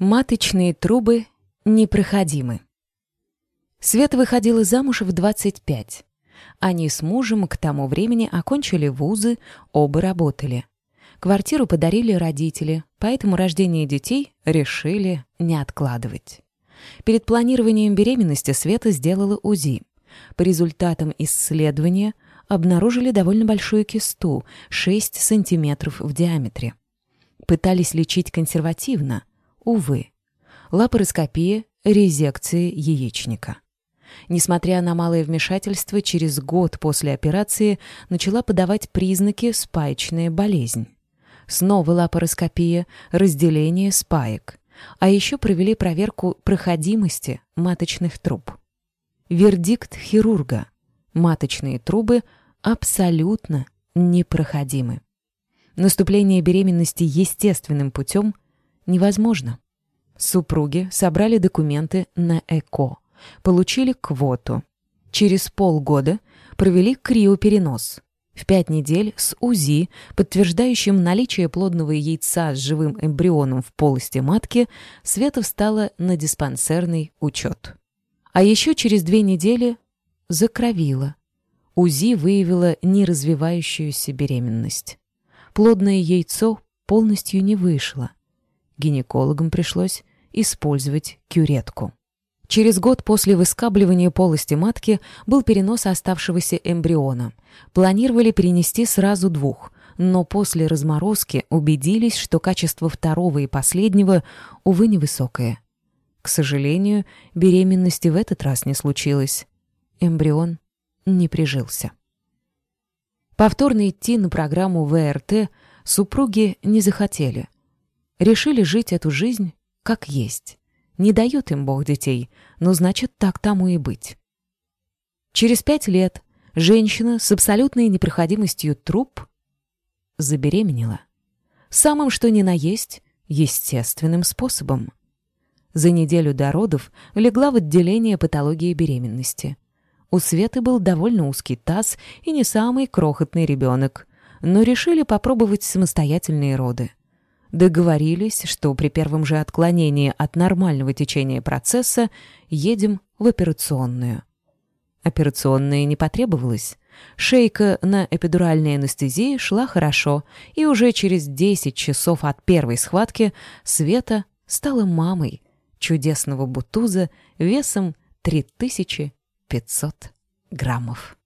Маточные трубы непроходимы. Света выходила замуж в 25. Они с мужем к тому времени окончили вузы, оба работали. Квартиру подарили родители, поэтому рождение детей решили не откладывать. Перед планированием беременности Света сделала УЗИ. По результатам исследования обнаружили довольно большую кисту, 6 сантиметров в диаметре. Пытались лечить консервативно – Увы. Лапароскопия, резекция яичника. Несмотря на малое вмешательство, через год после операции начала подавать признаки спаечная болезнь. Снова лапароскопия, разделение спаек. А еще провели проверку проходимости маточных труб. Вердикт хирурга. Маточные трубы абсолютно непроходимы. Наступление беременности естественным путем невозможно. Супруги собрали документы на ЭКО, получили квоту. Через полгода провели криоперенос. В пять недель с УЗИ, подтверждающим наличие плодного яйца с живым эмбрионом в полости матки, Света встала на диспансерный учет. А еще через две недели закровила. УЗИ выявила неразвивающуюся беременность. Плодное яйцо полностью не вышло гинекологам пришлось использовать кюретку. Через год после выскабливания полости матки был перенос оставшегося эмбриона. Планировали перенести сразу двух, но после разморозки убедились, что качество второго и последнего, увы, невысокое. К сожалению, беременности в этот раз не случилось. Эмбрион не прижился. Повторно идти на программу ВРТ супруги не захотели – Решили жить эту жизнь как есть. Не дает им Бог детей, но значит, так тому и быть. Через пять лет женщина с абсолютной непроходимостью труб забеременела. Самым что ни на есть, естественным способом. За неделю до родов легла в отделение патологии беременности. У Светы был довольно узкий таз и не самый крохотный ребенок, но решили попробовать самостоятельные роды. Договорились, что при первом же отклонении от нормального течения процесса едем в операционную. Операционная не потребовалась. Шейка на эпидуральной анестезии шла хорошо, и уже через 10 часов от первой схватки Света стала мамой чудесного бутуза весом 3500 граммов.